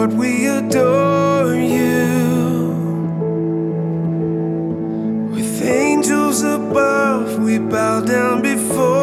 Lord, we adore you. With angels above, we bow down before.